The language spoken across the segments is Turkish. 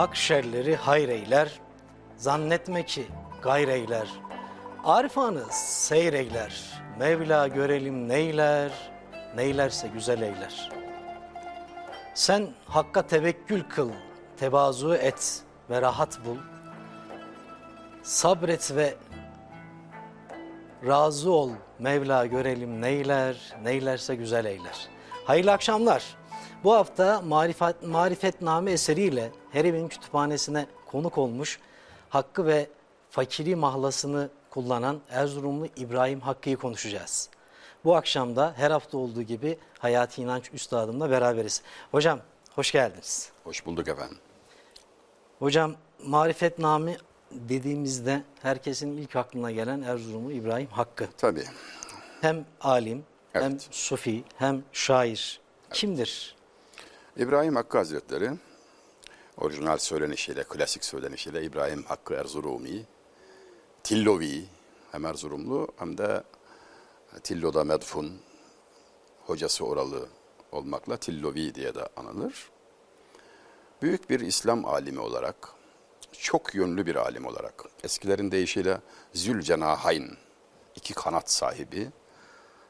Hak şerleri hayreyler, zannetme ki gayreyler. Arifanı seyreyler, Mevla görelim neyler, neylerse güzel eyler. Sen hakka tevekkül kıl, tevazu et ve rahat bul. Sabret ve razı ol, Mevla görelim neyler, neylerse güzel eyler. Hayırlı akşamlar. Bu hafta Marifet, Marifetname eseriyle her evin kütüphanesine konuk olmuş Hakkı ve Fakiri mahlasını kullanan Erzurumlu İbrahim Hakkı'yı konuşacağız. Bu akşam da her hafta olduğu gibi Hayati İnanç Üstadım'la beraberiz. Hocam hoş geldiniz. Hoş bulduk efendim. Hocam Marifetname dediğimizde herkesin ilk aklına gelen Erzurumlu İbrahim Hakkı. Tabii. Hem alim, hem Evet. sufi, hem şair. Kimdir? İbrahim Hakkı Hazretleri orijinal söylenişiyle, klasik söylenişiyle İbrahim Hakkı Erzurumi, Tillovi hem Erzurumlu hem de Tillo'da medfun, hocası oralı olmakla Tillovi diye de anılır. Büyük bir İslam alimi olarak, çok yönlü bir alim olarak, eskilerin deyişiyle Zülcenahayn, iki kanat sahibi,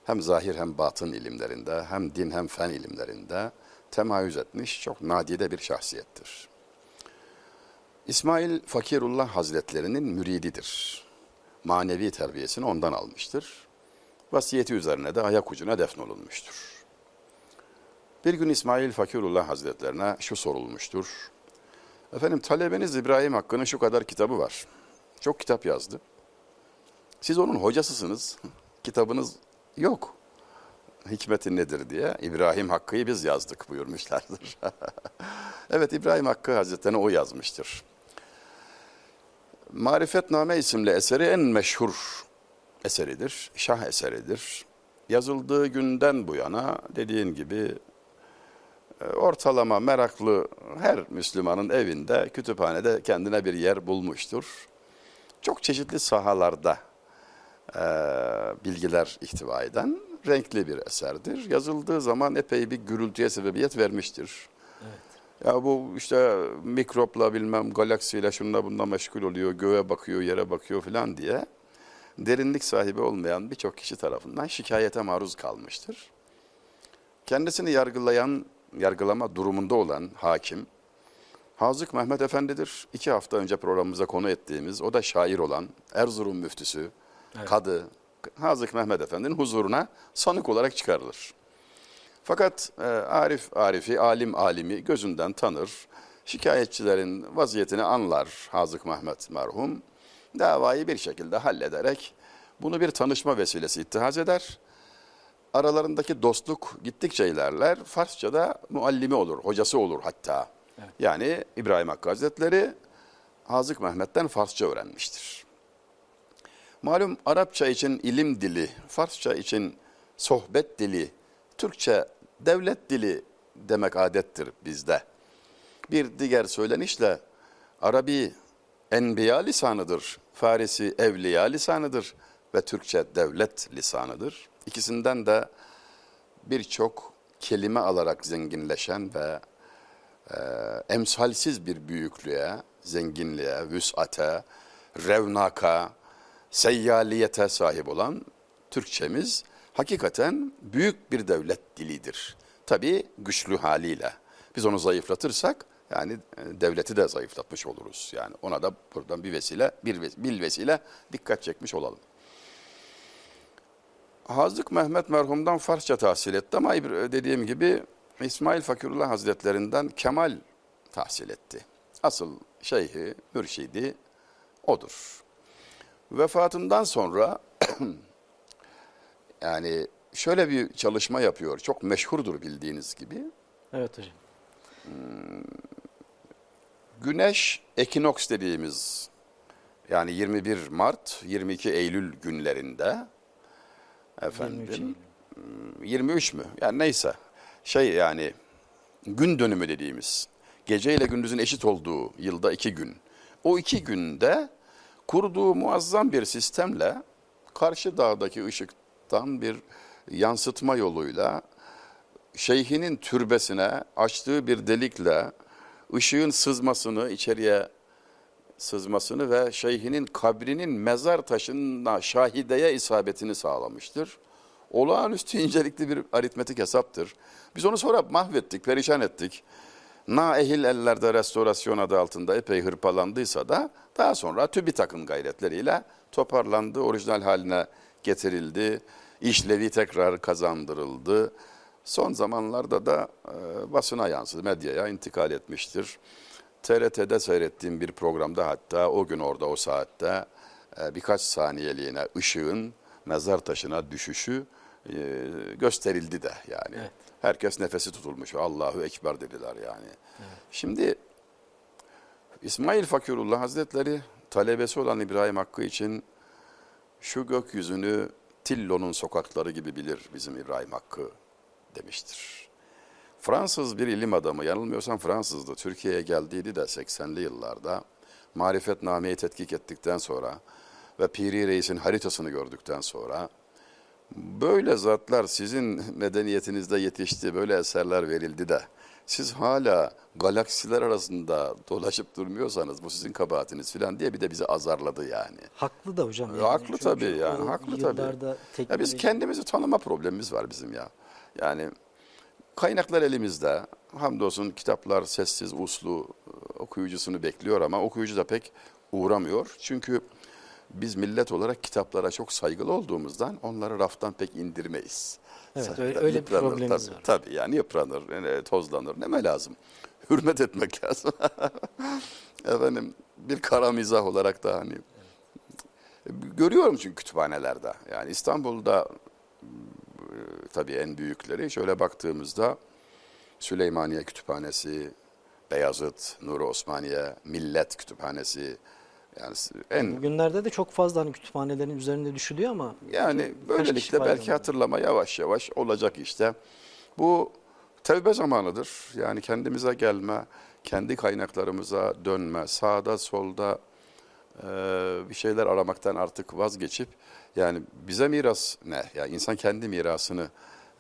hem zahir hem batın ilimlerinde, hem din hem fen ilimlerinde temayüz etmiş çok nadide bir şahsiyettir. İsmail Fakirullah Hazretlerinin mürididir. Manevi terbiyesini ondan almıştır. Vasiyeti üzerine de ayak ucuna defnolunmuştur. Bir gün İsmail Fakirullah Hazretlerine şu sorulmuştur. Efendim talebeniz İbrahim Hakkı'nın şu kadar kitabı var. Çok kitap yazdı. Siz onun hocasısınız. Kitabınız yok. Hikmeti nedir diye İbrahim Hakkı'yı biz yazdık buyurmuşlardır. evet İbrahim Hakkı Hazretleri o yazmıştır. Marifetname isimli eseri en meşhur eseridir, şah eseridir. Yazıldığı günden bu yana dediğin gibi e, ortalama meraklı her Müslümanın evinde, kütüphanede kendine bir yer bulmuştur. Çok çeşitli sahalarda e, bilgiler ihtiva eden renkli bir eserdir. Yazıldığı zaman epey bir gürültüye sebebiyet vermiştir. Ya bu işte mikropla bilmem galaksiyle şununla bununla meşgul oluyor, göğe bakıyor, yere bakıyor falan diye derinlik sahibi olmayan birçok kişi tarafından şikayete maruz kalmıştır. Kendisini yargılayan, yargılama durumunda olan hakim, Hazık Mehmet Efendi'dir. İki hafta önce programımıza konu ettiğimiz, o da şair olan Erzurum müftüsü, kadı, Hazık Mehmet Efendi'nin huzuruna sanık olarak çıkarılır. Fakat e, Arif Arif'i, alim alimi gözünden tanır. Şikayetçilerin vaziyetini anlar Hazık Mehmet merhum. Davayı bir şekilde hallederek bunu bir tanışma vesilesi ittihaz eder. Aralarındaki dostluk gittikçe ilerler. Farsça'da muallimi olur, hocası olur hatta. Yani İbrahim Hakkı Hazretleri Hazık Mehmet'ten Farsça öğrenmiştir. Malum Arapça için ilim dili, Farsça için sohbet dili, Türkçe devlet dili demek adettir bizde. Bir diğer söylenişle Arabi enbiya lisanıdır, Farisi evliya lisanıdır ve Türkçe devlet lisanıdır. İkisinden de birçok kelime alarak zenginleşen ve e, emsalsiz bir büyüklüğe, zenginliğe, vüsate, revnaka, seyyaliyete sahip olan Türkçemiz hakikaten büyük bir devlet dilidir. Tabii güçlü haliyle. Biz onu zayıflatırsak yani e, devleti de zayıflatmış oluruz. Yani ona da buradan bir vesile, bir bil vesile dikkat çekmiş olalım. Hazık Mehmet merhumdan Farsça tahsil etti ama dediğim gibi İsmail Fakirullah Hazretlerinden Kemal tahsil etti. Asıl şeyhi, mürşidi odur. Vefatından sonra yani şöyle bir çalışma yapıyor. Çok meşhurdur bildiğiniz gibi. Evet hocam. Güneş ekinoks dediğimiz yani 21 Mart 22 Eylül günlerinde efendim 23 mü? Yani neyse. Şey yani gün dönümü dediğimiz gece ile gündüzün eşit olduğu yılda iki gün. O iki günde kurduğu muazzam bir sistemle karşı dağdaki ışıktan bir yansıtma yoluyla şeyhinin türbesine açtığı bir delikle ışığın sızmasını, içeriye sızmasını ve şeyhinin kabrinin mezar taşına şahideye isabetini sağlamıştır. Olağanüstü incelikli bir aritmetik hesaptır. Biz onu sonra mahvettik, perişan ettik. Na ehil ellerde restorasyon adı altında epey hırpalandıysa da daha sonra TÜBİTAK'ın gayretleriyle toparlandı, orijinal haline getirildi, işlevi tekrar kazandırıldı. Son zamanlarda da e, basına yansıdı, medyaya intikal etmiştir. TRT'de seyrettiğim bir programda hatta o gün orada o saatte e, birkaç saniyeliğine ışığın mezar taşına düşüşü e, gösterildi de yani. Evet. Herkes nefesi tutulmuş. Allahu Ekber dediler yani. Şimdi İsmail Fakirullah Hazretleri talebesi olan İbrahim Hakkı için şu gökyüzünü Tillo'nun sokakları gibi bilir bizim İbrahim Hakkı demiştir. Fransız bir ilim adamı, yanılmıyorsam Fransızdı, Türkiye'ye geldiydi de 80'li yıllarda marifetnameyi tetkik ettikten sonra ve Piri Reis'in haritasını gördükten sonra böyle zatlar sizin medeniyetinizde yetişti, böyle eserler verildi de siz hala galaksiler arasında dolaşıp durmuyorsanız bu sizin kabahatiniz falan diye bir de bizi azarladı yani. Haklı da hocam. Ya haklı Çünkü tabii yani, haklı tabii. yıllarda Ya biz teknoloji- kendimizi tanıma problemimiz var bizim ya. Yani kaynaklar elimizde. Hamdolsun kitaplar sessiz, uslu e, okuyucusunu bekliyor ama okuyucu da pek uğramıyor. Çünkü biz millet olarak kitaplara çok saygılı olduğumuzdan onları raftan pek indirmeyiz. Evet, Zaten öyle- öyle bir yıpranır problemimiz tabii, var. Tabii yani yıpranır, yani tozlanır. Neme lazım? Hürmet etmek lazım. Efendim bir kara mizah olarak da hani görüyorum çünkü kütüphanelerde. Yani İstanbul'da e, tabii en büyükleri şöyle baktığımızda Süleymaniye Kütüphanesi, Beyazıt, Nuri Osmaniye, Millet Kütüphanesi yani en Bugünlerde de çok fazla hani kütüphanelerin üzerinde düşülüyor ama yani böylelikle belki hatırlama yavaş yavaş olacak işte. Bu tevbe zamanıdır. Yani kendimize gelme, kendi kaynaklarımıza dönme, sağda solda e, bir şeyler aramaktan artık vazgeçip yani bize miras ne? Yani insan kendi mirasını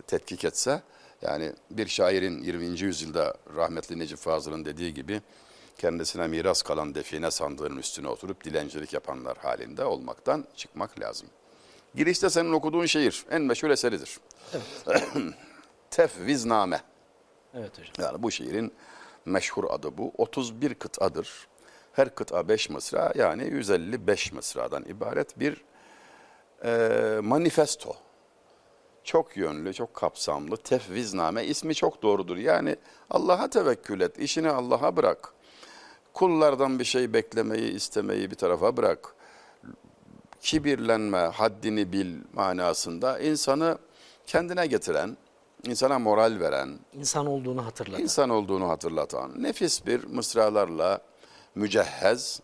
tetkik etse yani bir şairin 20. yüzyılda rahmetli Necip Fazıl'ın dediği gibi kendisine miras kalan define sandığının üstüne oturup dilencilik yapanlar halinde olmaktan çıkmak lazım. Girişte senin okuduğun şiir en meşhur eseridir. Tefvizname. Evet hocam. Yani bu şiirin meşhur adı bu. 31 kıtadır. Her kıta 5 mısra yani 155 mısradan ibaret bir e, manifesto. Çok yönlü, çok kapsamlı. Tefvizname ismi çok doğrudur. Yani Allah'a tevekkül et, işini Allah'a bırak. Kullardan bir şey beklemeyi, istemeyi bir tarafa bırak. Kibirlenme, haddini bil manasında insanı kendine getiren, insana moral veren, İnsan olduğunu hatırlatan. İnsan olduğunu hatırlatan nefis bir mısralarla mücehhez.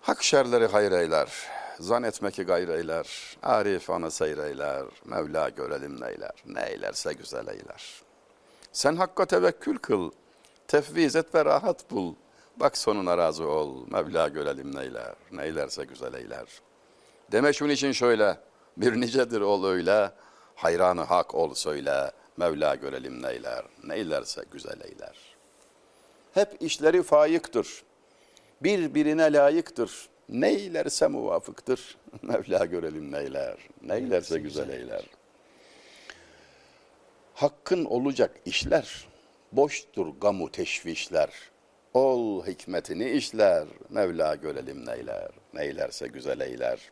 Hak şerleri hayreyler, zan etme ki gayreyler, arif ana seyreyler, Mevla görelim neyler, neylerse güzel eyler. Sen hakka tevekkül kıl, tefviz et ve rahat bul. Bak sonuna razı ol, Mevla görelim neyler, neylerse güzel eyler. Deme şunun için şöyle, bir nicedir ol öyle, hayranı hak ol söyle, Mevla görelim neyler, neylerse güzel eyler. Hep işleri faiktir, birbirine layıktır, neylerse muvafıktır, Mevla görelim neyler, neylerse güzel eyler. Hakkın olacak işler, boştur gamu teşvişler. Ol hikmetini işler, Mevla görelim neyler, neylerse güzel eyler.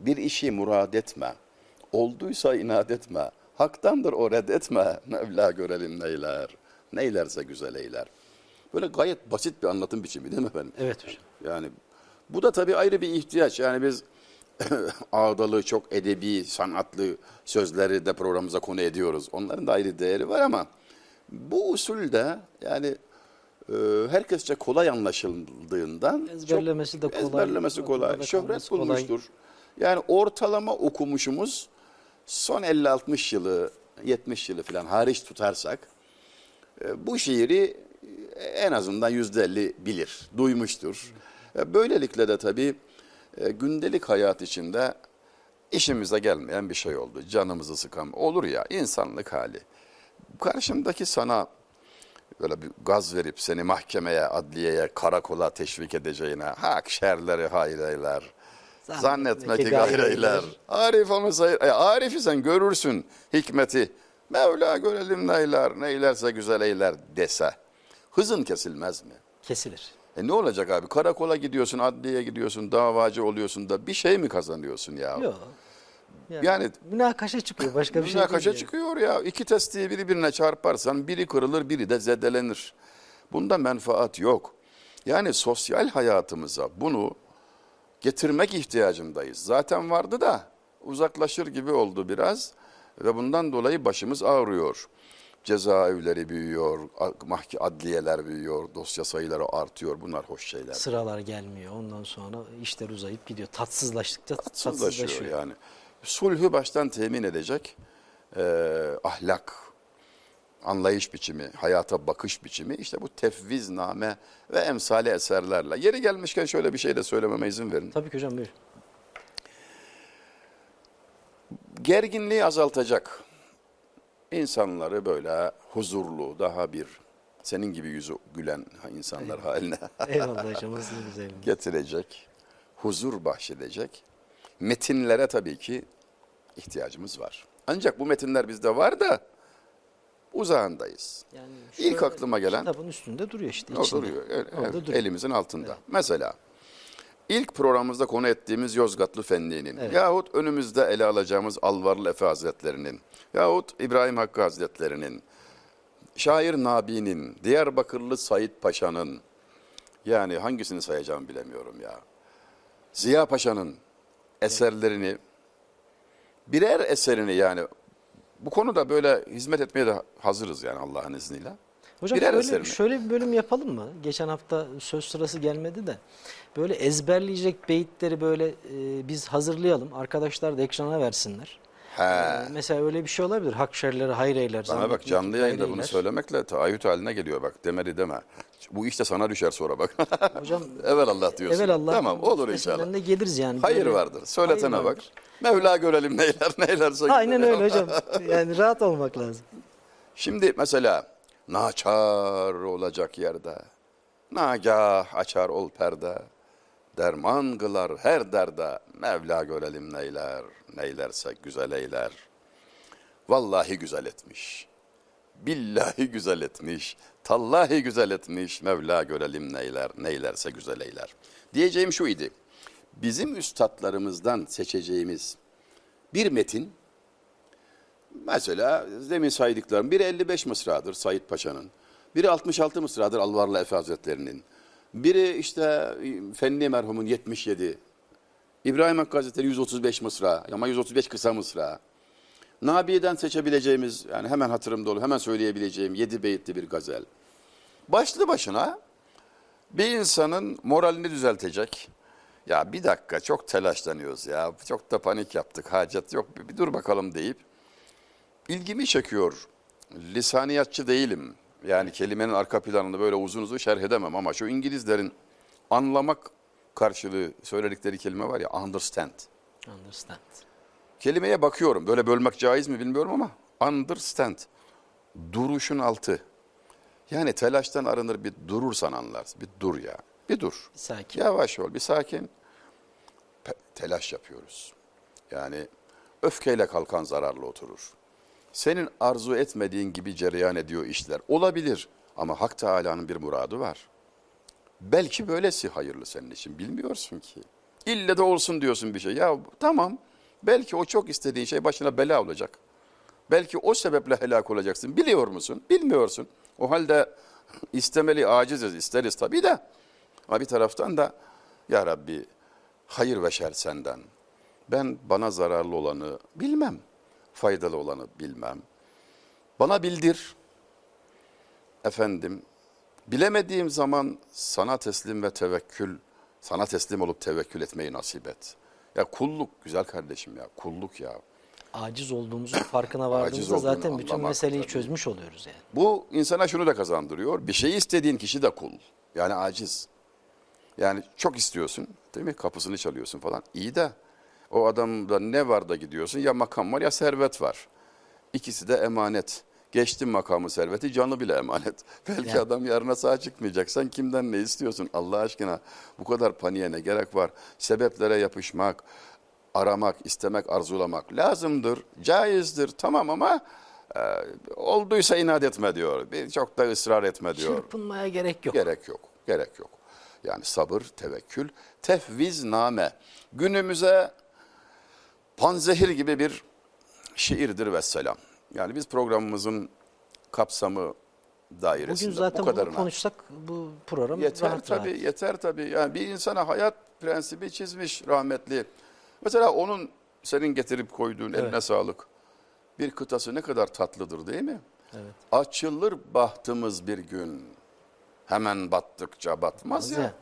Bir işi murad etme, olduysa inat etme, haktandır o reddetme, Mevla görelim neyler, neylerse güzel eyler. Böyle gayet basit bir anlatım biçimi değil mi efendim? Evet hocam. Yani bu da tabii ayrı bir ihtiyaç. Yani biz ağdalı, çok edebi, sanatlı sözleri de programımıza konu ediyoruz. Onların da ayrı değeri var ama bu usulde yani e, herkesçe kolay anlaşıldığından Ezberlemesi de kolay, ezberlemesi kolay, akılda şöhret kalması kolay. bulmuştur. Yani ortalama okumuşumuz son 50-60 yılı, 70 yılı falan hariç tutarsak e, bu şiiri e, en azından yüzde elli bilir, duymuştur. E, Böylelikle de tabii e, gündelik hayat içinde işimize gelmeyen bir şey oldu. Canımızı sıkan olur ya insanlık hali. Karşımdaki sana böyle bir gaz verip seni mahkemeye, adliyeye, karakola teşvik edeceğine hak şerleri hayreyler. Zannetme Zannetme ki gayreyler. Arif onu sayır. E, Arif'i sen görürsün hikmeti. Mevla görelim neyler, neylerse güzel eyler dese. Hızın kesilmez mi? Kesilir. E ne olacak abi? Karakola gidiyorsun, adliyeye gidiyorsun, davacı oluyorsun da bir şey mi kazanıyorsun ya? Yok. Yani münakaşa çıkıyor. Başka bir şey Münakaşa değil yani. çıkıyor ya. İki testiyi birbirine çarparsan biri kırılır, biri de zedelenir. Bunda menfaat yok. Yani sosyal hayatımıza bunu getirmek ihtiyacındayız. Zaten vardı da uzaklaşır gibi oldu biraz ve bundan dolayı başımız ağrıyor. Cezaevleri büyüyor, adliyeler büyüyor, dosya sayıları artıyor. Bunlar hoş şeyler. Sıralar gelmiyor. Ondan sonra işler uzayıp gidiyor. Tatsızlaştıkça Tatsızlaşıyor tatsızlaşıyor. yani. Sulhü baştan temin edecek e, ahlak, anlayış biçimi, hayata bakış biçimi işte bu tefvizname ve emsali eserlerle. Yeri gelmişken şöyle bir şey de söylememe izin verin. Tabii ki hocam buyur. Gerginliği azaltacak insanları böyle huzurlu, daha bir senin gibi yüzü gülen insanlar haline Eyvallah hocam. Güzel. getirecek, huzur bahşedecek metinlere tabii ki ihtiyacımız var. Ancak bu metinler bizde var da uzağındayız. Yani İlk aklıma gelen Kitabın üstünde duruyor işte. o içinde. duruyor. Evet, Orada evet, duruyor. elimizin altında. Mesela ilk programımızda konu ettiğimiz Yozgatlı Fendi'nin Evet. yahut önümüzde ele alacağımız Alvarlı Efe Hazretleri'nin yahut İbrahim Hakkı Hazretleri'nin şair Nabi'nin, Diyarbakırlı Said Paşa'nın yani hangisini sayacağımı bilemiyorum ya. Ziya Paşa'nın eserlerini birer eserini yani bu konuda böyle hizmet etmeye de hazırız yani Allah'ın izniyle. Hocam Birer şöyle, eserini. şöyle bir bölüm yapalım mı? Geçen hafta söz sırası gelmedi de. Böyle ezberleyecek beyitleri böyle e, biz hazırlayalım. Arkadaşlar da ekrana versinler. He. E, mesela öyle bir şey olabilir. Hak şerleri hayır eyler. Bana bak canlı yayında bunu eyler. söylemekle taahhüt haline geliyor bak demedi deme. Bu iş de sana düşer sonra bak. Hocam Allah diyorsun. Evelallah. Tamam olur inşallah. de geliriz yani. Hayır Böyle- vardır. Söyletene Hayır bak. vardır. Mevla görelim neyler neylerse. Aynen güzel. öyle hocam. Yani rahat olmak lazım. Şimdi mesela naçar olacak yerde. Nagah açar ol perde. Derman kılar her derde. Mevla görelim neyler. Neylerse güzel eyler. Vallahi güzel etmiş. Billahi güzel etmiş. Tallahi güzel etmiş. Mevla görelim neyler. Neylerse güzel eyler. Diyeceğim şu idi. Bizim üstadlarımızdan seçeceğimiz bir metin Mesela demin saydıklarım biri 55 mısradır Said Paşa'nın. Biri 66 mısradır Alvarlı Efe Hazretleri'nin. Biri işte Fenni merhumun 77. İbrahim Hakkı Hazretleri 135 mısra ama 135 kısa mısra. Nabi'den seçebileceğimiz yani hemen hatırımda olur hemen söyleyebileceğim 7 beyitli bir gazel. Başlı başına bir insanın moralini düzeltecek. Ya bir dakika çok telaşlanıyoruz ya çok da panik yaptık hacet yok bir, bir dur bakalım deyip ilgimi çekiyor. Lisaniyatçı değilim. Yani kelimenin arka planını böyle uzun uzun şerh edemem ama şu İngilizlerin anlamak karşılığı söyledikleri kelime var ya understand. Understand. Kelimeye bakıyorum. Böyle bölmek caiz mi bilmiyorum ama understand. Duruşun altı. Yani telaştan arınır bir durursan anlarsın. Bir dur ya. Bir dur. Bir sakin. Yavaş ol, bir sakin. Pe- telaş yapıyoruz. Yani öfkeyle kalkan zararlı oturur. Senin arzu etmediğin gibi cereyan ediyor işler. Olabilir ama Hak Teala'nın bir muradı var. Belki böylesi hayırlı senin için bilmiyorsun ki. İlle de olsun diyorsun bir şey. Ya tamam belki o çok istediğin şey başına bela olacak. Belki o sebeple helak olacaksın. Biliyor musun? Bilmiyorsun. O halde istemeli aciziz, isteriz tabii de. Ama bir taraftan da ya Rabbi hayır ve şer senden. Ben bana zararlı olanı bilmem. Faydalı olanı bilmem. Bana bildir. Efendim bilemediğim zaman sana teslim ve tevekkül, sana teslim olup tevekkül etmeyi nasip et. Ya kulluk güzel kardeşim ya kulluk ya. Aciz olduğumuzun farkına vardığımızda zaten bütün meseleyi tabii. çözmüş oluyoruz yani. Bu insana şunu da kazandırıyor. Bir şeyi istediğin kişi de kul. Yani aciz. Yani çok istiyorsun değil mi? Kapısını çalıyorsun falan. İyi de o adamda ne var da gidiyorsun? Ya makam var ya servet var. İkisi de emanet. Geçtim makamı serveti canı bile emanet. Belki Yani. adam yarına sağ çıkmayacak. Sen kimden ne istiyorsun Allah aşkına? Bu kadar paniğe ne gerek var? Sebeplere yapışmak, aramak, istemek, arzulamak lazımdır, caizdir tamam ama e, olduysa inat etme diyor. Bir çok da ısrar etme diyor. Çırpınmaya gerek yok. Gerek yok. Gerek yok. Yani sabır, tevekkül, tefvizname. Günümüze panzehir gibi bir şiirdir ve selam. Yani biz programımızın kapsamı dairesinde Bugün zaten bu bunu kadarına. konuşsak bu program Yeter rahat tabii, rahat. yeter tabii. Yani bir insana hayat prensibi çizmiş rahmetli. Mesela onun senin getirip koyduğun eline sağlık. Bir kıtası ne kadar tatlıdır değil mi? Evet. Açılır bahtımız bir gün. Hemen battıkça batmaz ya. Ya.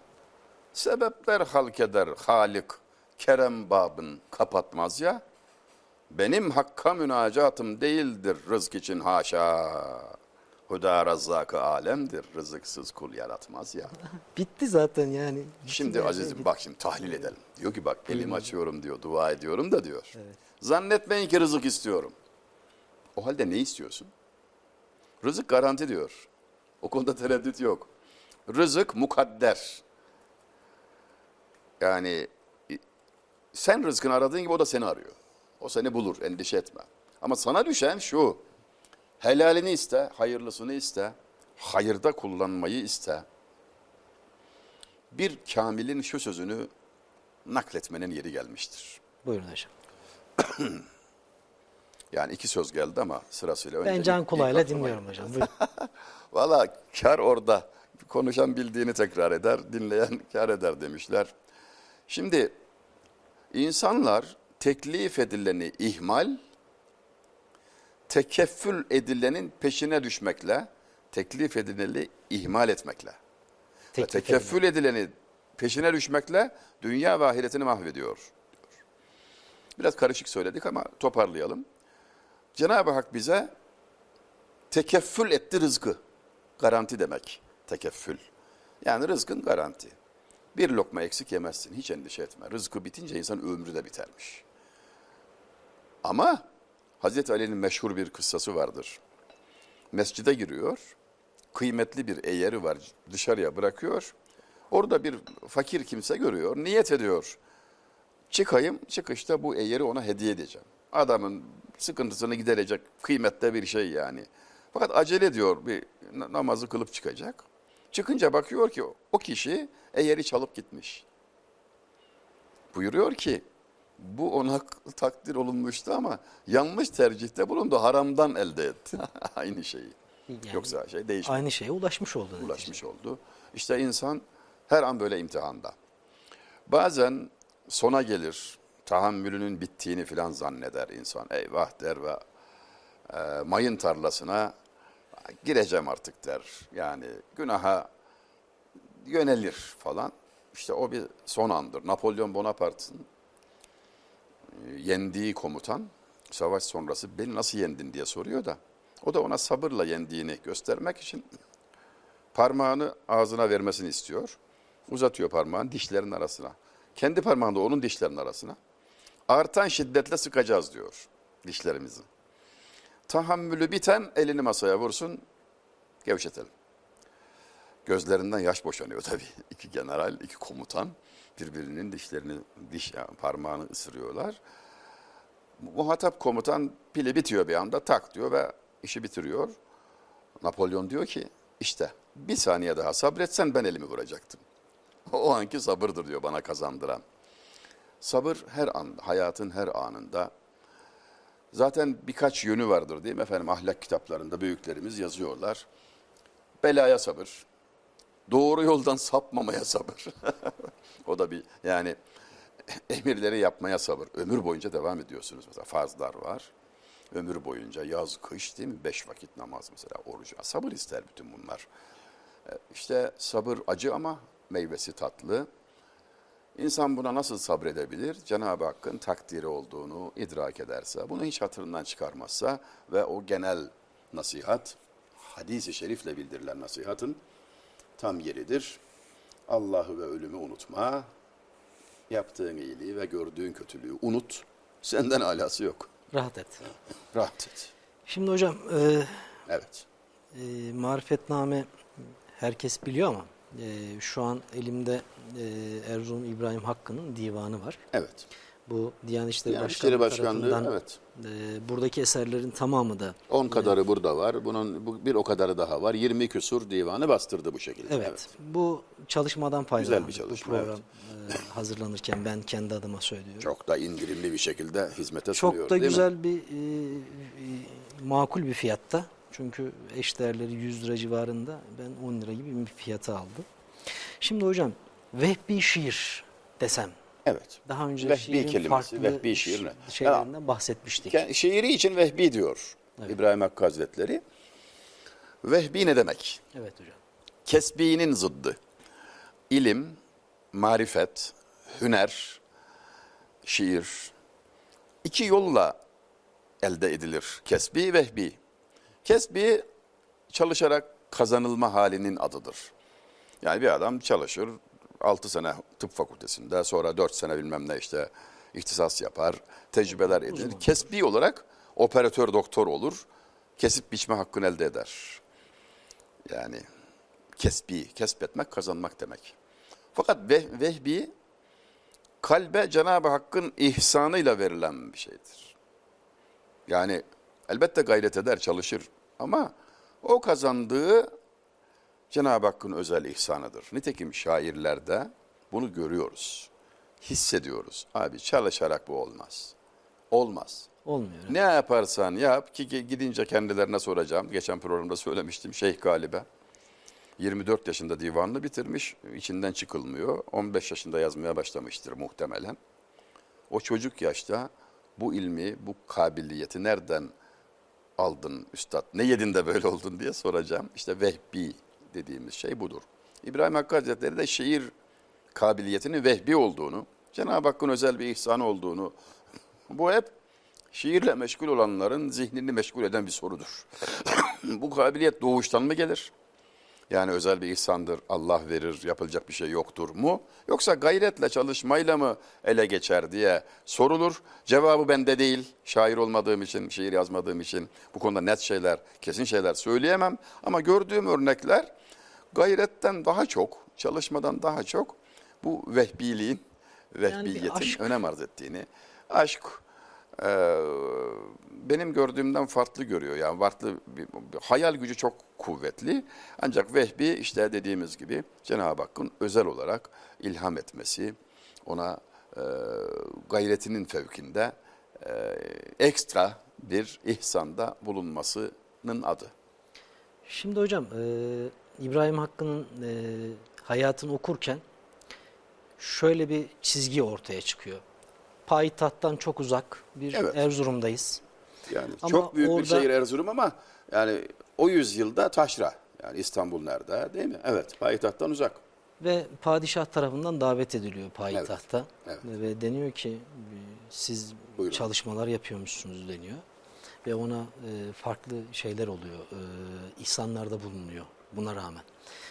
Sebepler halk eder Halik. Kerem babın kapatmaz ya. Benim hakka münacatım değildir rızk için haşa. Huda razzakı alemdir. Rızıksız kul yaratmaz ya. Bitti zaten yani. Şimdi Bitti azizim yani. bak şimdi tahlil edelim. Diyor ki bak elimi açıyorum diyor, dua ediyorum da diyor. Zannetmeyin ki rızık istiyorum. O halde ne istiyorsun? Rızık garanti diyor. O konuda tereddüt yok. Rızık mukadder. Yani sen rızkını aradığın gibi o da seni arıyor. O seni bulur, endişe etme. Ama sana düşen şu. Helalini iste, hayırlısını iste. Hayırda kullanmayı iste bir kamilin şu sözünü nakletmenin yeri gelmiştir. Buyurun hocam. Yani iki söz geldi ama sırasıyla önce Ben can kulağıyla dinliyorum hocam. Valla kar orada. Konuşan bildiğini tekrar eder, dinleyen kar eder demişler. Şimdi insanlar teklif edileni ihmal, tekeffül edilenin peşine düşmekle, teklif edileni ihmal etmekle. Teklif tekeffül edileni peşine düşmekle dünya ve ahiretini mahvediyor. diyor. Biraz karışık söyledik ama toparlayalım. Cenab-ı Hak bize tekeffül etti rızkı. Garanti demek tekeffül. Yani rızkın garanti. Bir lokma eksik yemezsin hiç endişe etme. Rızkı bitince insan ömrü de bitermiş. Ama Hazreti Ali'nin meşhur bir kıssası vardır. Mescide giriyor kıymetli bir eğeri var dışarıya bırakıyor. Orada bir fakir kimse görüyor, niyet ediyor. Çıkayım, çıkışta bu eğeri ona hediye edeceğim. Adamın sıkıntısını giderecek kıymetli bir şey yani. Fakat acele ediyor, bir na- namazı kılıp çıkacak. Çıkınca bakıyor ki o kişi eğeri çalıp gitmiş. Buyuruyor ki bu ona takdir olunmuştu ama yanlış tercihte bulundu, haramdan elde etti. Aynı şeyi. Yani Yoksa şey değişmedi Aynı şeye ulaşmış oldu. ulaşmış oldu. İşte insan her an böyle imtihanda. Bazen sona gelir, tahammülünün bittiğini filan zanneder insan. Eyvah der ve e, mayın tarlasına gireceğim artık der. Yani günaha yönelir falan. İşte o bir son andır. Napolyon Bonaparte'ın e, yendiği komutan savaş sonrası beni nasıl yendin diye soruyor da o da ona sabırla yendiğini göstermek için parmağını ağzına vermesini istiyor. Uzatıyor parmağını dişlerin arasına. Kendi parmağını da onun dişlerinin arasına. Artan şiddetle sıkacağız diyor dişlerimizi. Tahammülü biten elini masaya vursun, gevşetelim. Gözlerinden yaş boşanıyor tabii. İki general, iki komutan birbirinin dişlerini, diş parmağını ısırıyorlar. Muhatap komutan pili bitiyor bir anda tak diyor ve işi bitiriyor. Napolyon diyor ki işte bir saniye daha sabretsen ben elimi vuracaktım. O anki sabırdır diyor bana kazandıran. Sabır her an, hayatın her anında. Zaten birkaç yönü vardır değil mi efendim? Ahlak kitaplarında büyüklerimiz yazıyorlar. Belaya sabır, doğru yoldan sapmamaya sabır. o da bir yani emirleri yapmaya sabır. Ömür boyunca devam ediyorsunuz mesela farzlar var. Ömür boyunca yaz, kış değil mi? Beş vakit namaz mesela, oruç. Sabır ister bütün bunlar. E, İşte sabır acı ama meyvesi tatlı. İnsan buna nasıl sabredebilir? Cenab-ı Hakk'ın takdiri olduğunu idrak ederse, bunu hiç hatırından çıkarmazsa ve o genel nasihat, hadisi şerifle bildirilen nasihatın tam yeridir. Allah'ı ve ölümü unutma, yaptığın iyiliği ve gördüğün kötülüğü unut, senden alası yok. Rahat et. Rahat et. Şimdi hocam e, Evet. E, marifetname herkes biliyor ama e, şu an elimde e, Erzurum İbrahim Hakkı'nın divanı var. Evet. Bu Diyanet İşleri Başkanlığı İşleri Başkanlığı tarafından evet. e, buradaki eserlerin tamamı da 10 kadarı burada var. Bunun bu- bir o kadarı daha var. 20 küsur divanı bastırdı bu şekilde. Evet, bu çalışmadan faydalandık. bir çalışma, Bu program e, hazırlanırken ben kendi adıma söylüyorum. Çok, Çok da indirimli bir şekilde hizmete sunuyor. da değil mi? güzel bir e, e, makul bir fiyatta. Çünkü eş değerleri 100 lira civarında ben 10 lira gibi bir fiyata aldım. Şimdi hocam vehbi şiir desem. Evet. Daha önce Vehbi şiirin kelimesi, farklı vehbi şiir ne? şeylerinden bahsetmiştik. Ke- Şiiri için vehbi diyor İbrahim Hakkı Hazretleri. Vehbi ne demek? Evet hocam. Kesbinin zıddı. İlim, marifet, hüner, şiir. iki yolla elde edilir. Kesbi, vehbi. Kesbi çalışarak kazanılma halinin adıdır. Yani bir adam çalışır 6 sene tıp fakültesinde sonra 4 sene bilmem ne işte ihtisas yapar, tecrübeler edinir. Kesbi olarak operatör doktor olur, kesip biçme hakkını elde eder. Yani kesbi, kesbetmek, kazanmak demek. Fakat veh- vehbi kalbe Cenab-ı Hakk'ın ihsanıyla verilen bir şeydir. Yani elbette gayret eder, çalışır ama o kazandığı Cenab-ı Hakk'ın özel ihsanıdır. Nitekim şairlerde bunu görüyoruz, hissediyoruz. Abi çalışarak bu olmaz. Olmaz. Olmuyor. Ne yaparsan yap ki ki gidince kendilerine soracağım. Geçen programda söylemiştim Şeyh Galibe. 24 yaşında divanını bitirmiş, içinden çıkılmıyor. 15 yaşında yazmaya başlamıştır muhtemelen. O çocuk yaşta bu ilmi, bu kabiliyeti nereden aldın üstad? Ne yedin de böyle oldun diye soracağım. İşte vehbi dediğimiz şey budur. İbrahim Hakkı Hazretleri de şiir kabiliyetinin vehbi olduğunu, Cenab-ı Hakk'ın özel bir ihsanı olduğunu, bu hep şiirle meşgul olanların zihnini meşgul eden bir sorudur. bu kabiliyet doğuştan mı gelir? Yani özel bir ihsandır, Allah verir, yapılacak bir şey yoktur mu? Yoksa gayretle, çalışmayla mı ele geçer diye sorulur. Cevabı bende değil, şair olmadığım için, şiir yazmadığım için bu konuda net şeyler, kesin şeyler söyleyemem. Ama gördüğüm örnekler gayretten daha çok, çalışmadan daha çok bu vehbiliğin, vehbiyetin aşk. önem arz ettiğini, aşk, e, benim gördüğümden farklı görüyor. Yani farklı bir, bir hayal gücü çok kuvvetli. Ancak vehbi işte dediğimiz gibi Cenab-ı Hakk'ın özel olarak ilham etmesi, ona e, gayretinin fevkinde e, ekstra bir ihsanda bulunmasının adı. Şimdi hocam e, İbrahim Hakkı'nın e, hayatını okurken şöyle bir çizgi ortaya çıkıyor. Payitahttan çok uzak bir Evet. Erzurum'dayız. Yani Ama çok büyük bir orada- şehir Erzurum ama yani o yüzyılda taşra. Yani İstanbul nerede değil mi? Evet, payitahttan uzak. Ve padişah tarafından davet ediliyor payitahta. Evet, Ve deniyor ki e, siz Buyurun. çalışmalar yapıyormuşsunuz deniyor. Ve ona e, farklı şeyler oluyor. E, ihsanlarda bulunuyor buna rağmen.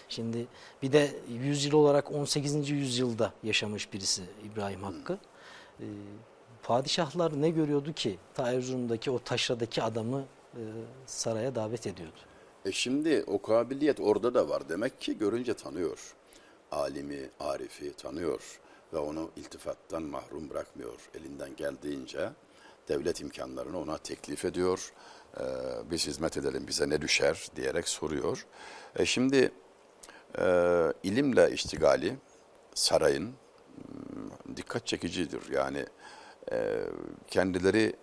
Şimdi bir de 100 yıl olarak 18. yüzyılda yaşamış birisi İbrahim Hakkı. E, padişahlar ne görüyordu ki ta Erzurum'daki o taşradaki adamı e, saraya davet ediyordu. E şimdi o kabiliyet orada da var. Demek ki görünce tanıyor. Alimi, arifi tanıyor ve onu iltifattan mahrum bırakmıyor. Elinden geldiğince devlet imkanlarını ona teklif ediyor. Ee, biz hizmet edelim bize ne düşer diyerek soruyor. E şimdi e, ilimle iştigali sarayın dikkat çekicidir. Yani e, kendileri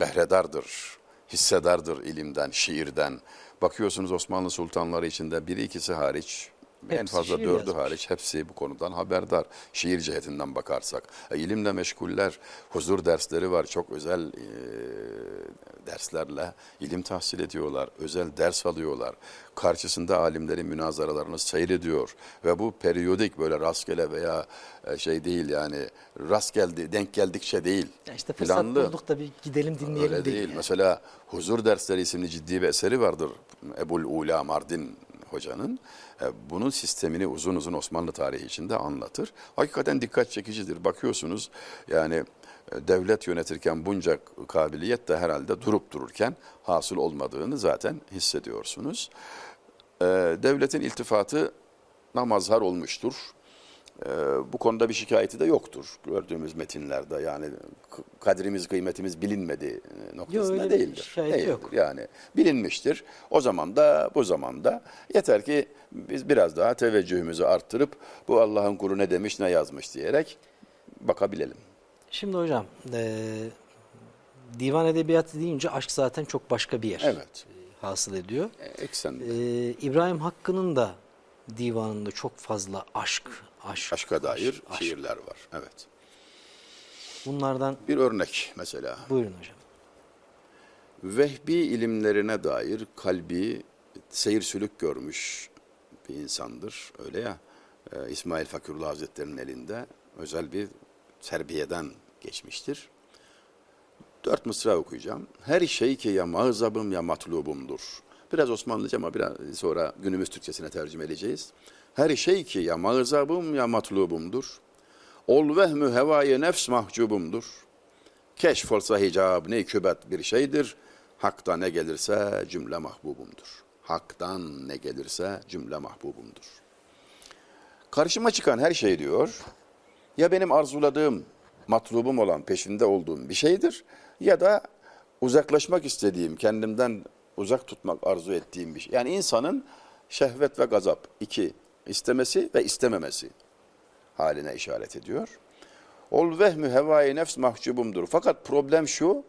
behredardır, hissedardır ilimden, şiirden. Bakıyorsunuz Osmanlı sultanları içinde biri ikisi hariç, en Hepsi fazla şiir dördü yazmış. hariç hepsi bu konudan haberdar. Şiir cihetinden bakarsak. E, ilimle meşguller, huzur dersleri var. Çok özel e, derslerle ilim tahsil ediyorlar. Özel ders alıyorlar. Karşısında alimlerin münazaralarını seyrediyor. Ve bu periyodik böyle rastgele veya e, şey değil yani rast geldi, denk geldikçe değil. Ya işte fırsat Planlı. bulduk da bir gidelim dinleyelim Öyle değil. değil. yani. Mesela Huzur Dersleri isimli ciddi bir eseri vardır Ebul Ula Mardin hocanın. E, Bunun sistemini uzun uzun Osmanlı tarihi içinde anlatır. Hakikaten dikkat çekicidir. Bakıyorsunuz yani e, devlet yönetirken bunca kabiliyet de herhalde durup dururken hasıl olmadığını zaten hissediyorsunuz. E, devletin iltifatı mazhar olmuştur. E, bu konuda bir şikayeti de yoktur gördüğümüz metinlerde yani kadrimiz kıymetimiz bilinmedi e, noktasında bir değildir. şikayeti Değildir. yok. Yani bilinmiştir. O zaman da bu zamanda yeter ki biz biraz daha teveccühümüzü arttırıp bu Allah'ın kulu ne demiş ne yazmış diyerek bakabilelim. Şimdi hocam e, divan edebiyatı deyince aşk zaten çok başka bir yer Evet. e, hasıl ediyor. Eksen E, İbrahim Hakkı'nın da divanında çok fazla aşk, aşk, aşka dair aşk, aşk. şiirler var. Evet. Bunlardan Bir örnek mesela. buyurun hocam. Vehbi ilimlerine dair kalbi seyir sülük görmüş bir insandır. Öyle ya. Ee, İsmail Fakirullah Hazretleri'nin elinde özel bir terbiyeden geçmiştir. Dört mısra okuyacağım. Her şey ki ya mağzabım ya matlubumdur. Biraz Osmanlıca ama biraz sonra günümüz Türkçesine tercüme edeceğiz. Her şey ki ya mağzabım ya matlubumdur. Ol vehmü hevaya nefs mahcubumdur. Keşf olsa hicab ne kübet bir şeydir. Hak'ta ne gelirse cümle mahbubumdur. Hak'tan ne gelirse cümle mahbubumdur. Karşıma çıkan her şey diyor, ya benim arzuladığım, matlubum olan, peşinde olduğum bir şeydir ya da uzaklaşmak istediğim, kendimden uzak tutmak arzu ettiğim bir şey. Yani insanın şehvet ve gazap, iki, istemesi ve istememesi haline işaret ediyor. Ol vehmü hevai nefs mahcubumdur. Fakat problem şu,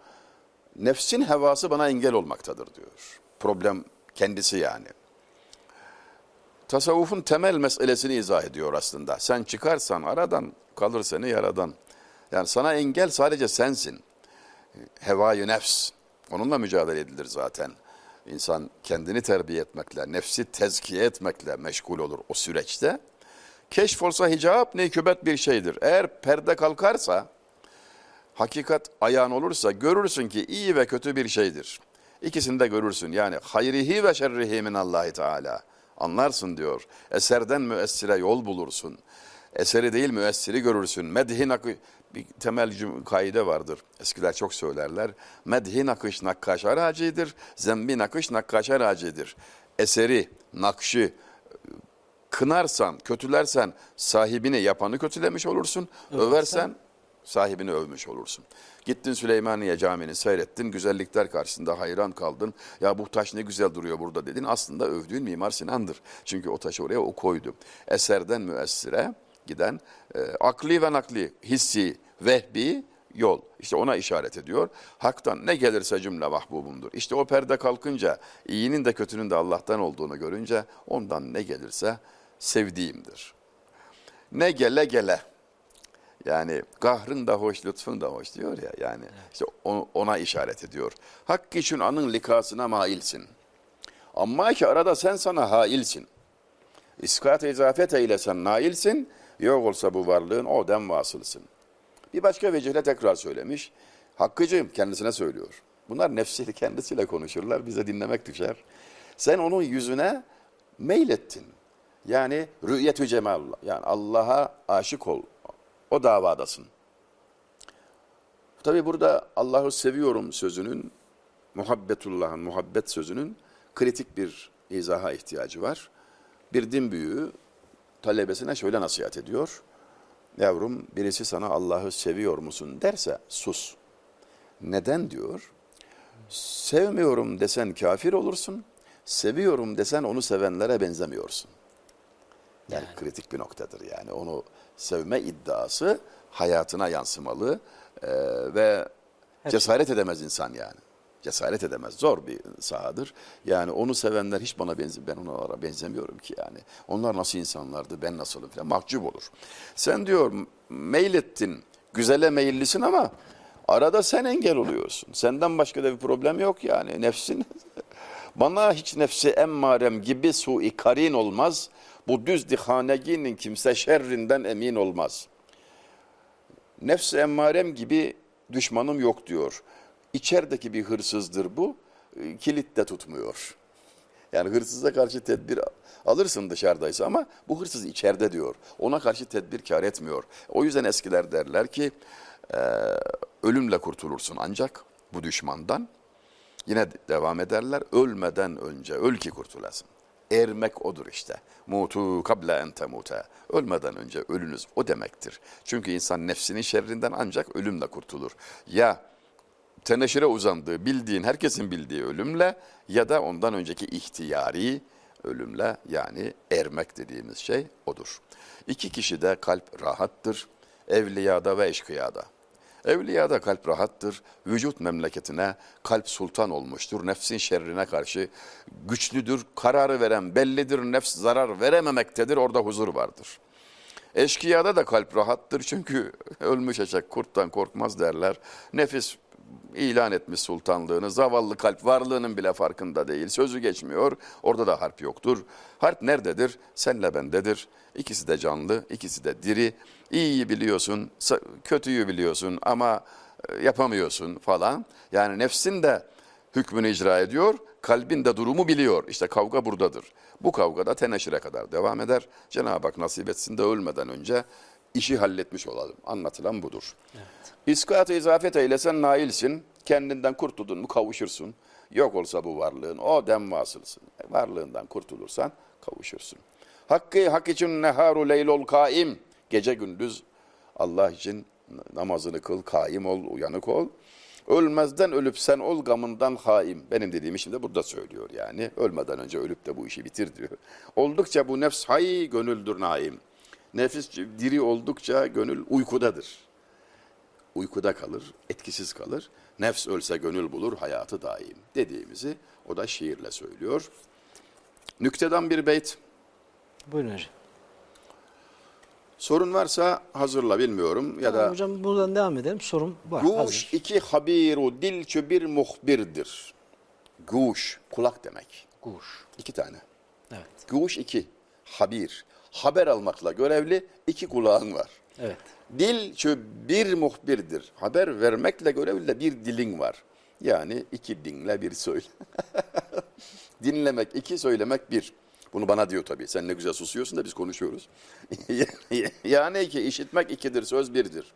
nefsin hevası bana engel olmaktadır diyor. Problem kendisi yani. Tasavvufun temel meselesini izah ediyor aslında. Sen çıkarsan aradan kalır seni yaradan. Yani sana engel sadece sensin. Hevayı nefs. Onunla mücadele edilir zaten. İnsan kendini terbiye etmekle, nefsi tezkiye etmekle meşgul olur o süreçte. Keşf olsa hicap ne kübet bir şeydir. Eğer perde kalkarsa, hakikat ayağın olursa görürsün ki iyi ve kötü bir şeydir. İkisini de görürsün. Yani hayrihi ve şerrihi min Allahi Teala. Anlarsın diyor. Eserden müessire yol bulursun. Eseri değil müessiri görürsün. Medhin akı bir temel kaide vardır. Eskiler çok söylerler. Medhin akış nakkaş aracıdır. Zembi nakış nakkaş aracıdır. Eseri, nakşı, kınarsan, kötülersen sahibini yapanı kötülemiş olursun. Översen sahibini övmüş olursun. Gittin Süleymaniye Camii'ni seyrettin, güzellikler karşısında hayran kaldın. Ya bu taş ne güzel duruyor burada dedin. Aslında övdüğün Mimar Sinan'dır. Çünkü o taşı oraya o koydu. Eserden müessire giden e, akli ve nakli, hissi, vehbi yol. İşte ona işaret ediyor. Hak'tan ne gelirse cümle mahbubumdur. İşte o perde kalkınca, iyinin de kötünün de Allah'tan olduğunu görünce ondan ne gelirse sevdiğimdir. Ne gele gele. Yani kahrın da hoş, lütfun da hoş diyor ya. Yani işte ona işaret ediyor. Hak için anın likasına mailsin. Amma ki arada sen sana hailsin. İskat izafet eylesen nailsin. Yok olsa bu varlığın o dem vasılsın. Bir başka vecihle tekrar söylemiş. Hakkıcığım kendisine söylüyor. Bunlar nefsiyle kendisiyle konuşurlar. Bize dinlemek düşer. Sen onun yüzüne meylettin. Yani rü'yetü cemal. Yani Allah'a aşık ol. O davadasın. Tabi burada Allah'ı seviyorum sözünün, muhabbetullah'ın, muhabbet sözünün kritik bir izaha ihtiyacı var. Bir din büyüğü talebesine şöyle nasihat ediyor. Yavrum birisi sana Allah'ı seviyor musun derse sus. Neden diyor? Sevmiyorum desen kafir olursun. Seviyorum desen onu sevenlere benzemiyorsun. Yani, kritik bir noktadır yani. Onu sevme iddiası hayatına yansımalı Ee, ve cesaret edemez insan yani. Cesaret edemez. Zor bir sahadır. Yani onu sevenler hiç bana benzi ben onlara benzemiyorum ki yani. Onlar nasıl insanlardı ben nasılım falan mahcup olur. Sen diyor meylettin güzele meyillisin ama arada sen engel oluyorsun. Senden başka da bir problem yok yani. Nefsin bana hiç nefsi emmarem gibi su karin olmaz. Bu düz dihaneginin kimse şerrinden emin olmaz. Nefs-i emmarem gibi düşmanım yok diyor. İçerideki bir hırsızdır bu. e, Kilit de tutmuyor. Yani hırsıza karşı tedbir alırsın dışarıdaysa ama bu hırsız içeride diyor. Ona karşı tedbir kar etmiyor. O yüzden eskiler derler ki Ee, ölümle kurtulursun ancak bu düşmandan. Yine devam ederler. Ölmeden önce öl ki kurtulasın. Ermek odur işte. Mutu kable en temute. Ölmeden önce ölünüz o demektir. Çünkü insan nefsinin şerrinden ancak ölümle kurtulur. Ya teneşire uzandığı, bildiğin, herkesin bildiği ölümle ya da ondan önceki ihtiyari ölümle yani ermek dediğimiz şey odur. İki kişide kalp rahattır. Evliyada ve eşkıyada. Evliyada kalp rahattır. Vücut memleketine kalp sultan olmuştur. Nefsin şerrine karşı güçlüdür. Kararı veren bellidir. Nefs zarar verememektedir. Orada huzur vardır. Eşkıyada da kalp rahattır çünkü ölmüş eşek kurttan korkmaz derler. Nefis ilan etmiş sultanlığını, zavallı kalp varlığının bile farkında değil. Sözü geçmiyor, orada da harp yoktur. Harp nerededir? Senle bendedir. İkisi de canlı, ikisi de diri. İyiyi biliyorsun, kötüyü biliyorsun ama e, yapamıyorsun falan. Yani nefsin de hükmünü icra ediyor, kalbin de durumu biliyor. İşte kavga buradadır. Bu kavgada teneşire kadar devam eder. Cenab-ı Hak nasip etsin de ölmeden önce işi halletmiş olalım. Anlatılan budur. İskat-ı izafet eylesen nailsin. Kendinden kurtuldun mu kavuşursun. Yok olsa bu varlığın o dem vasılsın. Varlığından kurtulursan kavuşursun. Hakkı hak için neharu leylol kaim. Gece gündüz Allah için namazını kıl, kaim ol, uyanık ol. Ölmezden ölüp sen ol gamından haim. Benim dediğimi şimdi burada söylüyor yani. Ölmeden önce ölüp de bu işi bitir diyor. Oldukça bu nefs hay gönüldür naim. Nefis diri oldukça gönül uykudadır uykuda kalır, etkisiz kalır. Nefs ölse gönül bulur, hayatı daim dediğimizi o da şiirle söylüyor. Nükteden bir beyt. Buyurun hocam. Sorun varsa hazırla bilmiyorum ya da hocam buradan devam edelim. Sorum var. hazır. Guş iki habiru dilçü bir muhbirdir. Guş kulak demek. Guş. İki tane. Evet. Guş iki. Habir. Haber almakla görevli iki kulağın var. Evet. Dil şu bir muhbirdir. Haber vermekle görevli de bir dilin var. Yani iki dinle bir söyle. Dinlemek iki, söylemek bir. Bunu bana diyor tabii. Sen ne güzel susuyorsun da biz konuşuyoruz. yani iki, işitmek ikidir, söz birdir.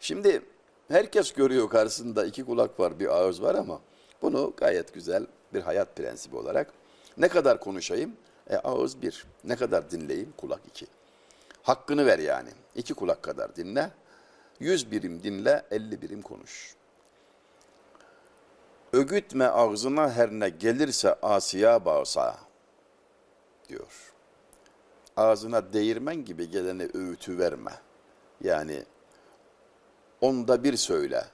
Şimdi herkes görüyor karşısında iki kulak var, bir ağız var ama bunu gayet güzel bir hayat prensibi olarak ne kadar konuşayım? E, ağız bir. Ne kadar dinleyeyim? Kulak iki. Hakkını ver yani. İki kulak kadar dinle. Yüz birim dinle, elli birim konuş. Ögütme ağzına her ne gelirse asiya bağsa diyor. Ağzına değirmen gibi geleni öğütü verme. Yani onda bir söyle.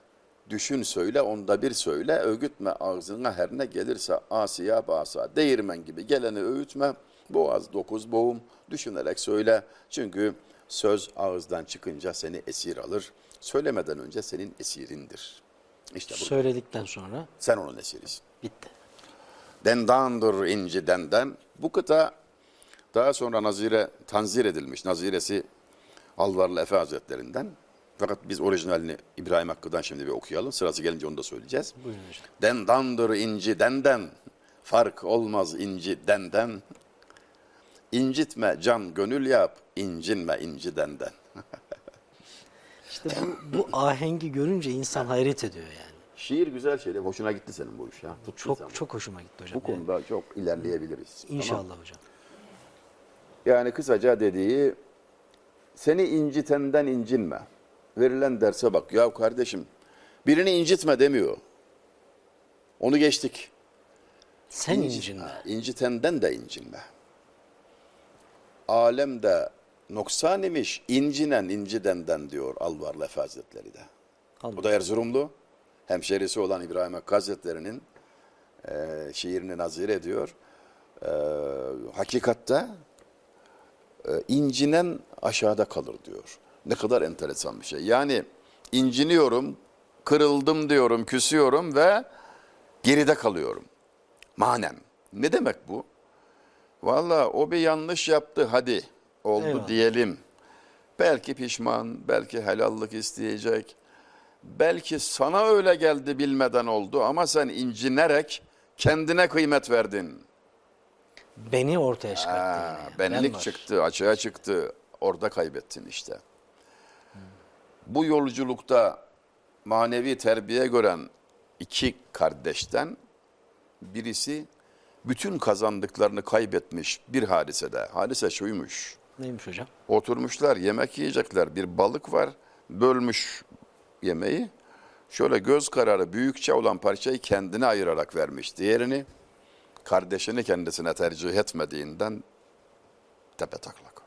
Düşün söyle, onda bir söyle. Öğütme ağzına her ne gelirse asiya bağsa. Değirmen gibi geleni öğütme. Boğaz dokuz boğum. Düşünerek söyle. Çünkü söz ağızdan çıkınca seni esir alır. Söylemeden önce senin esirindir. İşte bu. Söyledikten sonra Sen onun esirisin. bitti. Dendandır inci denden. Bu kıta daha sonra nazire tanzir edilmiş. Naziresi Alvarlı Efe Hazretlerinden. Fakat biz orijinalini İbrahim Hakkı'dan şimdi bir okuyalım. Sırası gelince onu da söyleyeceğiz. Buyurun hocam. Dendandır inci denden. Fark olmaz inci denden. İncitme can gönül yap. incinme inci denden. İşte bu, bu ahengi görünce insan hayret ediyor yani. Şiir güzel şey. Hoşuna gitti senin bu iş ya. Çok çok hoşuma gitti hocam. Bu konuda çok ilerleyebiliriz. Yani İnşallah hocam. Yani kısaca dediği seni incitenden incinme. Verilen derse bak. Ya kardeşim birini incitme demiyor. Onu geçtik. Sen İnci- incinme. İncitenden de incinme. Alemde noksan imiş, incinen incidenden diyor Alvar Lefe Hazretleri de. Allah. Bu da Erzurumlu. Hemşerisi olan İbrahim Hakkı Hazretleri'nin e, şiirini nazir ediyor. E, hakikatte e, incinen aşağıda kalır diyor. Ne kadar enteresan bir şey. Yani inciniyorum, kırıldım diyorum, küsüyorum ve geride kalıyorum. Manen. Ne demek bu? Valla o bir yanlış yaptı hadi oldu Eyvallah. diyelim. Belki pişman, belki helallik isteyecek. Belki sana öyle geldi bilmeden oldu ama sen incinerek kendine kıymet verdin. Beni ortaya çıkarttı. Ha, yine. Ben benlik var. çıktı, açığa çıktı. Orada kaybettin işte. Bu yolculukta manevi terbiye gören iki kardeşten birisi bütün kazandıklarını kaybetmiş bir hadisede. Hadise şuymuş. Neymiş hocam? Oturmuşlar yemek yiyecekler. Bir balık var. Bölmüş yemeği. Şöyle göz kararı büyükçe olan parçayı kendine ayırarak vermiş. Diğerini kardeşini kendisine tercih etmediğinden tepe taklak.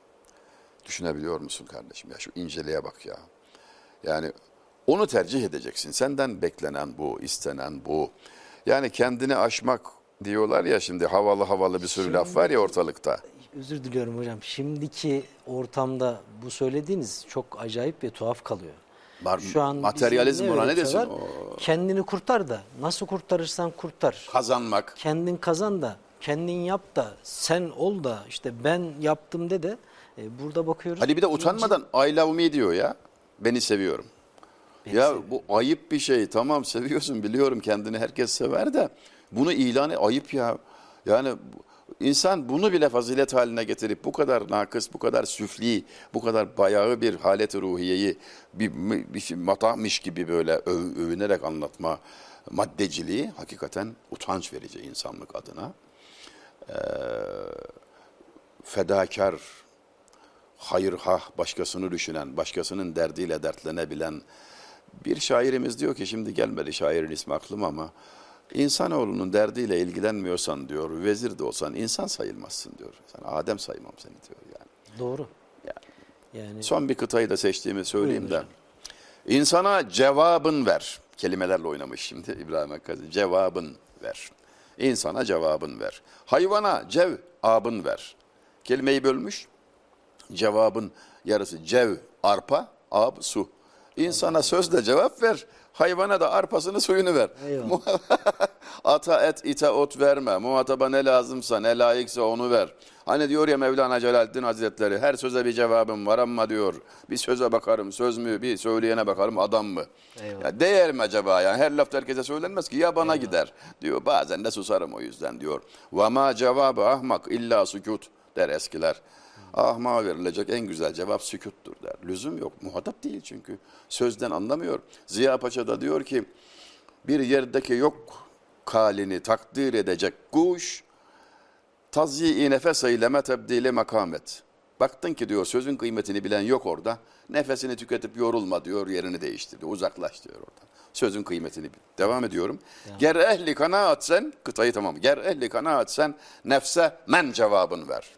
Düşünebiliyor musun kardeşim? Ya şu inceliğe bak ya. Yani onu tercih edeceksin. Senden beklenen bu, istenen bu. Yani kendini aşmak diyorlar ya şimdi havalı havalı bir sürü laf var ya ortalıkta. Özür diliyorum hocam. Şimdiki ortamda bu söylediğiniz çok acayip ve tuhaf kalıyor. Var- Şu an materyalizm bizi ona ne desin? Kendini kurtar da nasıl kurtarırsan kurtar. Kazanmak. Kendin kazan da kendin yap da sen ol da işte ben yaptım de de e, burada bakıyoruz. Hadi bir de utanmadan I love me diyor ya. Beni seviyorum. Beni ya seviyorum. bu ayıp bir şey. Tamam seviyorsun biliyorum kendini herkes sever de bunu ilanı ayıp ya. Yani insan bunu bile fazilet haline getirip bu kadar nakıs, bu kadar süfli, bu kadar bayağı bir halet ruhiyeyi bir, bir şey, matahmış gibi böyle öv- övünerek anlatma maddeciliği hakikaten utanç verici insanlık adına. Ee, fedakar, hayırhah, başkasını düşünen, başkasının derdiyle dertlenebilen bir şairimiz diyor ki şimdi gelmedi şairin ismi aklıma ama insanoğlunun derdiyle ilgilenmiyorsan diyor, vezir de olsan insan sayılmazsın diyor. Sen Adem saymam seni diyor yani. Doğru. Yani Yani Son bir kıtayı da seçtiğimi söyleyeyim de. İnsana cevabın ver. Kelimelerle oynamış şimdi İbrahim Hakkari. Cevabın ver. İnsana cevabın ver. Hayvana cev abın ver. Kelimeyi bölmüş. Cevabın yarısı cev arpa, ab su. İnsana sözle cevap ver. Hayvana da arpasını suyunu ver. Eyvallah. Ata et ite ot verme. Muhataba ne lazımsa ne layıksa onu ver. Hani diyor ya Mevlana Celaleddin Hazretleri her söze bir cevabım var ama diyor bir söze bakarım söz mü bir söyleyene bakarım adam mı? Eyvallah. Ya değer mi acaba yani her laf herkese söylenmez ki ya bana gider diyor bazen de susarım o yüzden diyor. Ve ma cevabı ahmak illa sükut der eskiler. Ahmağa verilecek en güzel cevap sükuttur der. Lüzum yok. Muhatap değil çünkü. Sözden anlamıyor. Ziya Paşa da diyor ki bir yerdeki yok kalini takdir edecek kuş tazyi nefes eyleme tebdili makamet. Baktın ki diyor sözün kıymetini bilen yok orada. Nefesini tüketip yorulma diyor yerini değiştir diyor. Uzaklaş diyor oradan. Sözün kıymetini bil. Devam ediyorum. Ger ehli kanaat sen, kıtayı tamam. Ger ehli kanaat sen nefse men cevabını ver.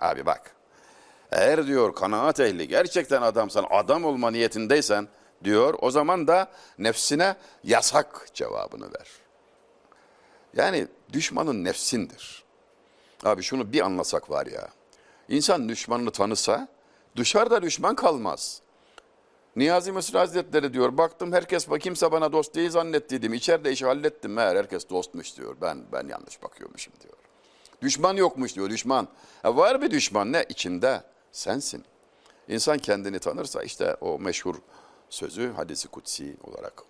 Abi bak. Eğer diyor kanaat ehli gerçekten adamsan, adam olma niyetindeysen diyor o zaman da nefsine yasak cevabını ver. Yani düşmanın nefsindir. Abi şunu bir anlasak var ya. İnsan düşmanını tanısa dışarıda düşman kalmaz. Niyazi Mısır Hazretleri diyor baktım herkes kimse bana dost değil zannettiydim. İçeride işi hallettim meğer herkes dostmuş diyor. Ben ben yanlış bakıyormuşum diyor. Düşman yokmuş diyor düşman. Ha, var bir düşman ne? içinde sensin. İnsan kendini tanırsa işte o meşhur sözü hadisi kutsi olarak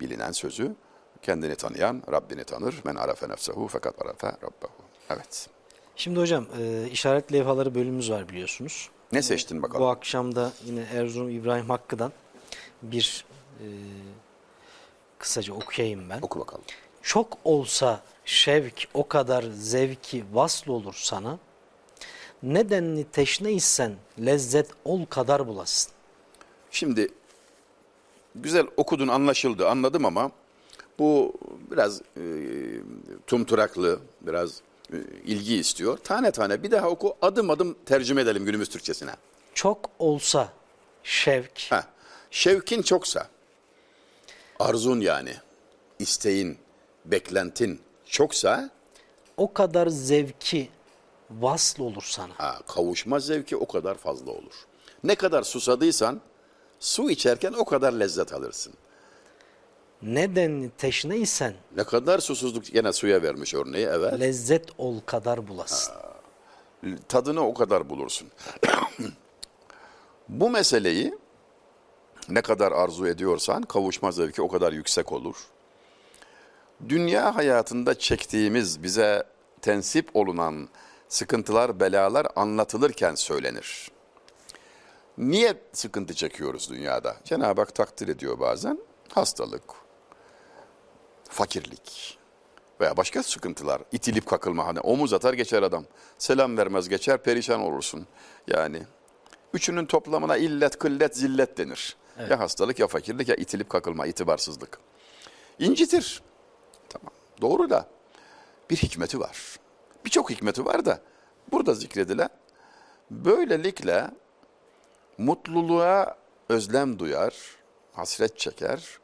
bilinen sözü kendini tanıyan Rabbini tanır. Men arafe nefsehu fakat arafe rabbehu. Evet. şimdi hocam e, işaret levhaları bölümümüz var biliyorsunuz. Ne seçtin bakalım? Bu akşam da yine Erzurum İbrahim Hakkı'dan bir e, kısaca okuyayım ben. Oku bakalım. Çok olsa şevk o kadar zevki vasıl olur sana. Nedenli teşne isen lezzet ol kadar bulasın. Şimdi güzel okudun anlaşıldı anladım ama bu biraz e, tumturaklı, biraz e, ilgi istiyor. Tane tane bir daha oku adım adım tercüme edelim günümüz Türkçesine. Çok olsa şevk Ha, şevkin çoksa, arzun yani, isteğin, beklentin çoksa o kadar zevki vasıl olur sana. ha, kavuşma zevki o kadar fazla olur. Ne kadar susadıysan su içerken o kadar lezzet alırsın. Nedenli teşne isen Ne kadar susuzluk gene suya vermiş örneği evet. lezzet ol kadar bulasın. tadını o kadar bulursun. Bu meseleyi ne kadar arzu ediyorsan kavuşma zevki o kadar yüksek olur. Dünya hayatında çektiğimiz bize tensip olunan sıkıntılar, belalar anlatılırken söylenir. Niye sıkıntı çekiyoruz dünyada? Cenab-ı Hak takdir ediyor bazen. Hastalık, fakirlik veya başka sıkıntılar. itilip kakılma. Hani omuz atar geçer adam. Selam vermez geçer perişan olursun. Yani üçünün toplamına illet, kıllet, zillet denir. Ya hastalık ya fakirlik ya itilip kakılma, itibarsızlık. İncitir. Tamam. Doğru da bir hikmeti var. Birçok hikmeti var da burada zikredilen böylelikle mutluluğa özlem duyar, hasret çeker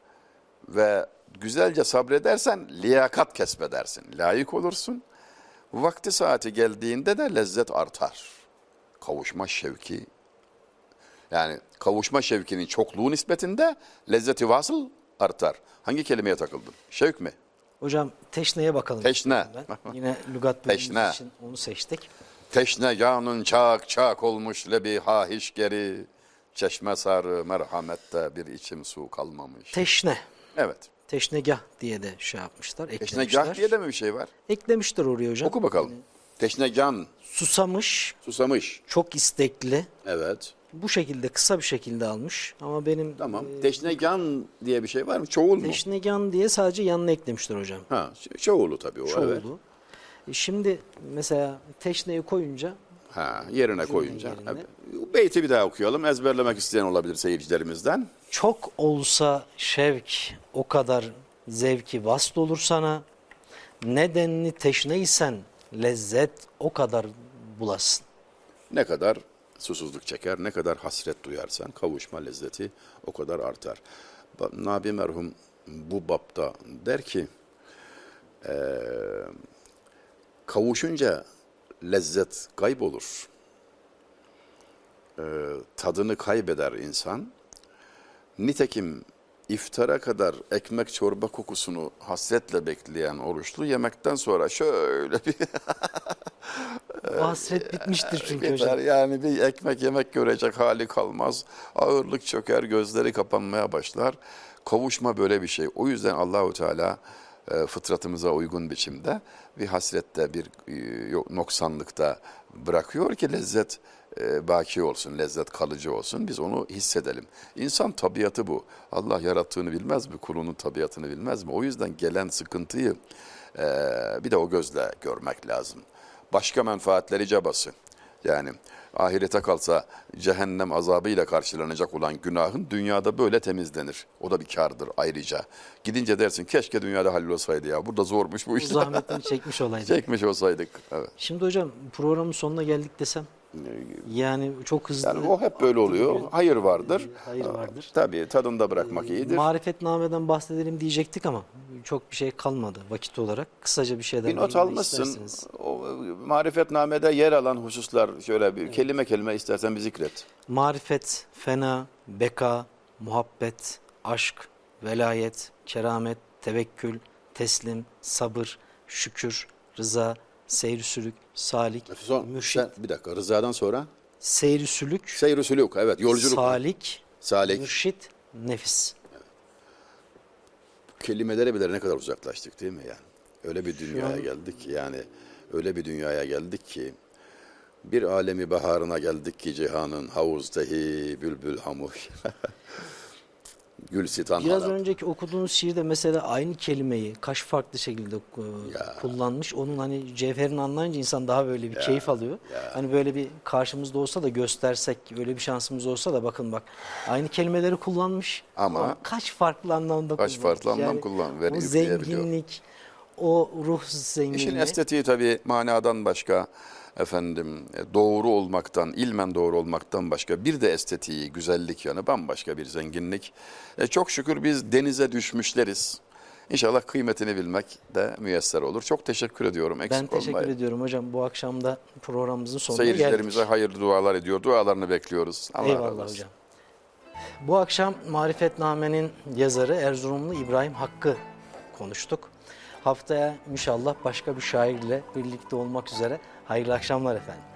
ve güzelce sabredersen liyakat kesbedersin. Layık olursun. Vakti saati geldiğinde de lezzet artar. Kavuşma şevki. Yani kavuşma şevkinin çokluğu nispetinde lezzeti vasıl artar. Hangi kelimeye takıldın? Şevk mi? Hocam teşneye bakalım. Teşne. Yine lügat Teşne. için onu seçtik. Teşne canın çak çak olmuş lebi hahiş geri. Çeşme sarı merhamette bir içim su kalmamış. Teşne. evet. Teşnegah diye de şey yapmışlar. Eklemişler. Teşnegah diye de mi bir şey var? Eklemişler oraya hocam. Oku bakalım. Teşnegan, Susamış, susamış. çok istekli. Evet. Bu şekilde kısa bir şekilde almış. Ama benim Tamam. e, Teşnegan diye bir şey var mı? Çoğul mu? teşnegan diye sadece yanına eklemişler hocam. Ha, çoğulu tabii o. Evet. Çoğulu. E Şimdi mesela teşneyi koyunca Ha, yerine koyunca. yerine. Evet. Beyti bir daha okuyalım. Ezberlemek isteyen olabilir seyircilerimizden. çok olsa şevk o kadar zevki vast olur sana. Nedenini teşneysen lezzet o kadar bulasın. Ne kadar susuzluk çeker, ne kadar hasret duyarsan kavuşma lezzeti o kadar artar. Nabi merhum bu bapta der ki, eee, kavuşunca lezzet kaybolur. Eee, tadını kaybeder insan. Nitekim iftara kadar ekmek çorba kokusunu hasretle bekleyen oruçlu yemekten sonra şöyle bir hasret bitmiştir çünkü Biter hocam. yani bir ekmek yemek görecek hali kalmaz. Ağırlık çöker, gözleri kapanmaya başlar. Kavuşma böyle bir şey. O yüzden Allahu Teala e, fıtratımıza uygun biçimde bir hasrette, bir e, noksanlıkta bırakıyor ki lezzet e, baki olsun, lezzet kalıcı olsun. Biz onu hissedelim. İnsan tabiatı bu. Allah yarattığını bilmez mi? Kulunun tabiatını bilmez mi? O yüzden gelen sıkıntıyı e, bir de o gözle görmek lazım başka menfaatleri cabası. Yani ahirete kalsa cehennem azabıyla karşılanacak olan günahın dünyada böyle temizlenir. O da bir kardır ayrıca. Gidince dersin keşke dünyada hallolsaydı ya. Burada zormuş bu Bu iş. zahmetini çekmiş olaydı. Çekmiş olsaydık. Evet. Şimdi hocam programın sonuna geldik desem. Yani çok hızlı. Yani o hep böyle oluyor. Hayır vardır. Hayır vardır. Tabii tadında bırakmak iyidir. Marifetname'den bahsedelim diyecektik ama çok bir şey kalmadı vakit olarak. Kısaca bir şeyden Bir not almışsın. isterseniz. O marifetnamede yer alan hususlar şöyle bir kelime kelime istersen bir zikret. Marifet, fena, beka, muhabbet, aşk, velayet, keramet, tevekkül, teslim, sabır, şükür, rıza, seyri sülük, salik, Son, mürşit, sen- bir dakika Rıza'dan sonra seyri sülük, seyr-i sülük evet yolculuk. salik, Salik. mürşit, nefis. kelimelere bile ne kadar uzaklaştık değil mi yani? Öyle bir dünyaya an- geldik yani öyle bir dünyaya geldik ki bir alemi baharına geldik ki cihanın havuzdehi bülbül hamuş. Gül sitan Biraz harap. önceki okuduğunuz şiirde mesela aynı kelimeyi kaç farklı şekilde e, Ya. kullanmış. Onun hani cevherini anlayınca insan daha böyle bir keyif alıyor. Hani böyle bir karşımızda olsa da göstersek, öyle bir şansımız olsa da bakın bak aynı kelimeleri kullanmış. Ama kaç farklı anlamda kaç farklı anlam kullan- ver- O zenginlik, o ruh zenginliği. işin estetiği tabii manadan başka efendim e, doğru olmaktan, ilmen doğru olmaktan başka bir de estetiği, güzellik yanı bambaşka bir zenginlik. E, çok şükür biz denize düşmüşleriz. İnşallah kıymetini bilmek de müyesser olur. Çok teşekkür ediyorum. Eksik ben teşekkür olmayın. ediyorum hocam. Bu akşam da programımızın sonuna geldik. Seyircilerimize hayırlı dualar ediyor. Dualarını bekliyoruz. Allah Eyvallah hocam. Bu akşam Marifetname'nin yazarı Erzurumlu İbrahim Hakkı konuştuk. Haftaya inşallah başka bir şairle birlikte olmak üzere. Hayırlı akşamlar efendim.